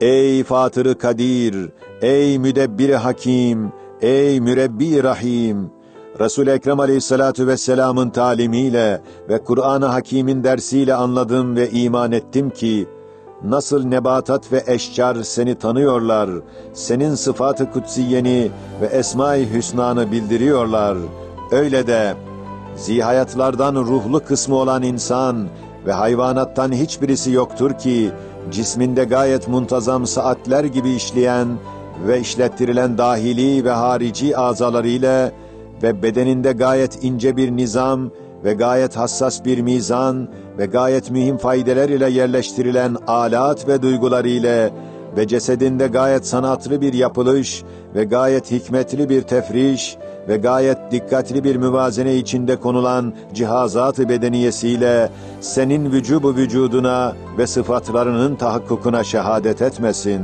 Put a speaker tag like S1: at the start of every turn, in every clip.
S1: Ey Fatırı Kadir, ey Müdebbir Hakim, ey Mürebbi Rahim! Resul-i Ekrem Aleyhissalatu vesselam'ın talimiyle ve Kur'an-ı Hakîm'in dersiyle anladım ve iman ettim ki nasıl nebatat ve eşcar seni tanıyorlar, senin sıfat-ı kutsiyeni ve esma-i hüsnanı bildiriyorlar. Öyle de zihayatlardan ruhlu kısmı olan insan ve hayvanattan hiçbirisi yoktur ki cisminde gayet muntazam saatler gibi işleyen ve işlettirilen dahili ve harici azalarıyla ve bedeninde gayet ince bir nizam ve gayet hassas bir mizan ve gayet mühim faydeler ile yerleştirilen alat ve duygular ile ve cesedinde gayet sanatlı bir yapılış ve gayet hikmetli bir tefriş ve gayet dikkatli bir müvazene içinde konulan cihazat-ı bedeniyesiyle senin vücubu vücuduna ve sıfatlarının tahakkukuna şehadet etmesin.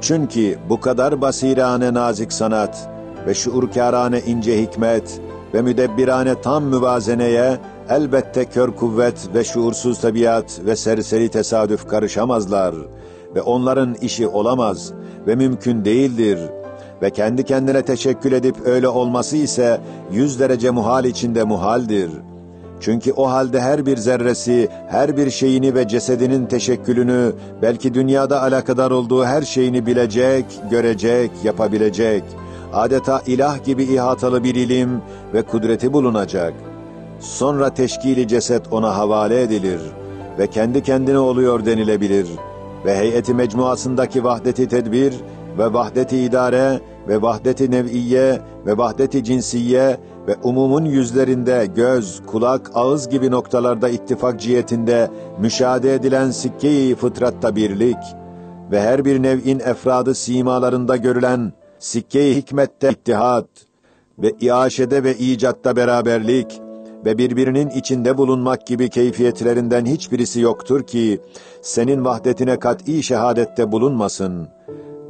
S1: Çünkü bu kadar basirane nazik sanat ve şuurkârane ince hikmet ve müdebbirane tam müvazeneye elbette kör kuvvet ve şuursuz tabiat ve serseri tesadüf karışamazlar ve onların işi olamaz ve mümkün değildir ve kendi kendine teşekkül edip öyle olması ise yüz derece muhal içinde muhaldir. Çünkü o halde her bir zerresi, her bir şeyini ve cesedinin teşekkülünü, belki dünyada alakadar olduğu her şeyini bilecek, görecek, yapabilecek, adeta ilah gibi ihatalı bir ilim ve kudreti bulunacak. Sonra teşkili ceset ona havale edilir ve kendi kendine oluyor denilebilir ve heyeti mecmuasındaki vahdeti tedbir ve vahdeti idare ve vahdeti nev'iye ve vahdeti cinsiye ve umumun yüzlerinde göz, kulak, ağız gibi noktalarda ittifak cihetinde müşahede edilen sikke-i fıtratta birlik ve her bir nev'in efradı simalarında görülen sikke-i hikmette ittihat ve iaşede ve icatta beraberlik ve birbirinin içinde bulunmak gibi keyfiyetlerinden hiçbirisi yoktur ki senin vahdetine kat'î şehadette bulunmasın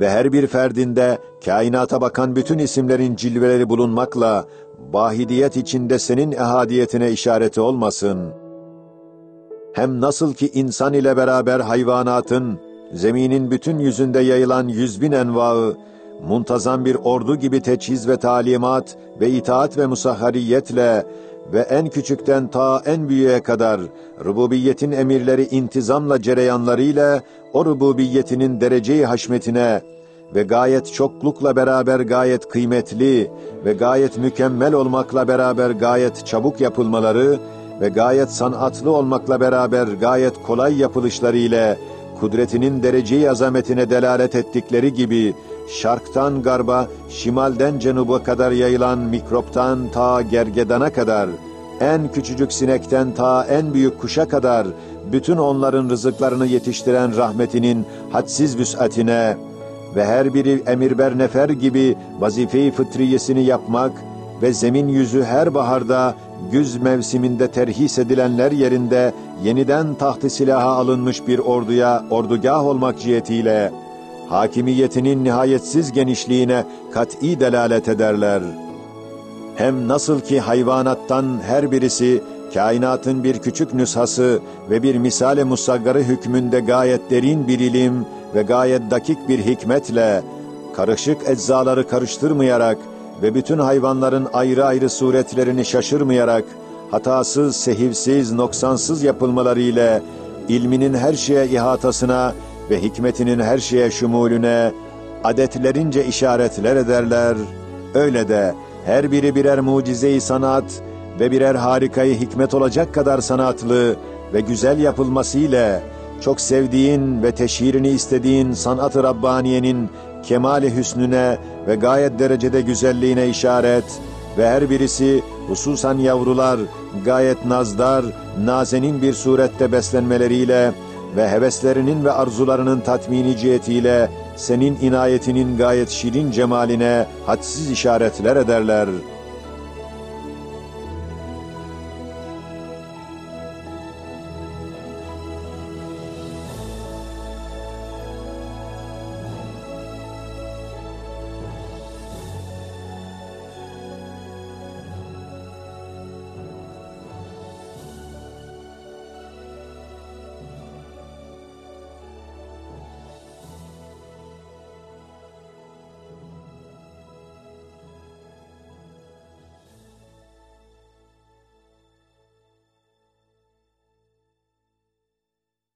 S1: ve her bir ferdinde kainata bakan bütün isimlerin cilveleri bulunmakla vahidiyet içinde senin ehadiyetine işareti olmasın. Hem nasıl ki insan ile beraber hayvanatın, zeminin bütün yüzünde yayılan yüz bin envaı, muntazam bir ordu gibi teçhiz ve talimat ve itaat ve musahhariyetle ve en küçükten ta en büyüğe kadar rububiyetin emirleri intizamla cereyanlarıyla o rububiyetinin dereceyi haşmetine ve gayet çoklukla beraber gayet kıymetli ve gayet mükemmel olmakla beraber gayet çabuk yapılmaları ve gayet sanatlı olmakla beraber gayet kolay yapılışları ile kudretinin dereceyi azametine delalet ettikleri gibi şarktan garba, şimalden cenuba kadar yayılan mikroptan ta gergedana kadar, en küçücük sinekten ta en büyük kuşa kadar, bütün onların rızıklarını yetiştiren rahmetinin hadsiz vüs'atine ve her biri emirber nefer gibi vazife-i fıtriyesini yapmak ve zemin yüzü her baharda güz mevsiminde terhis edilenler yerinde yeniden tahtı silaha alınmış bir orduya ordugah olmak cihetiyle hakimiyetinin nihayetsiz genişliğine kat'î delalet ederler. Hem nasıl ki hayvanattan her birisi kainatın bir küçük nüshası ve bir misale musaggarı hükmünde gayet derin bir ilim ve gayet dakik bir hikmetle karışık eczaları karıştırmayarak ve bütün hayvanların ayrı ayrı suretlerini şaşırmayarak hatasız, sehivsiz, noksansız yapılmaları ilminin her şeye ihatasına ve hikmetinin her şeye şumulüne adetlerince işaretler ederler. Öyle de her biri birer mucize-i sanat ve birer harikayı hikmet olacak kadar sanatlı ve güzel yapılmasıyla çok sevdiğin ve teşhirini istediğin sanat-ı Rabbaniye'nin kemali hüsnüne ve gayet derecede güzelliğine işaret ve her birisi hususan yavrular gayet nazdar, nazenin bir surette beslenmeleriyle ve heveslerinin ve arzularının tatmini cihetiyle senin inayetinin gayet şirin cemaline hadsiz işaretler ederler.''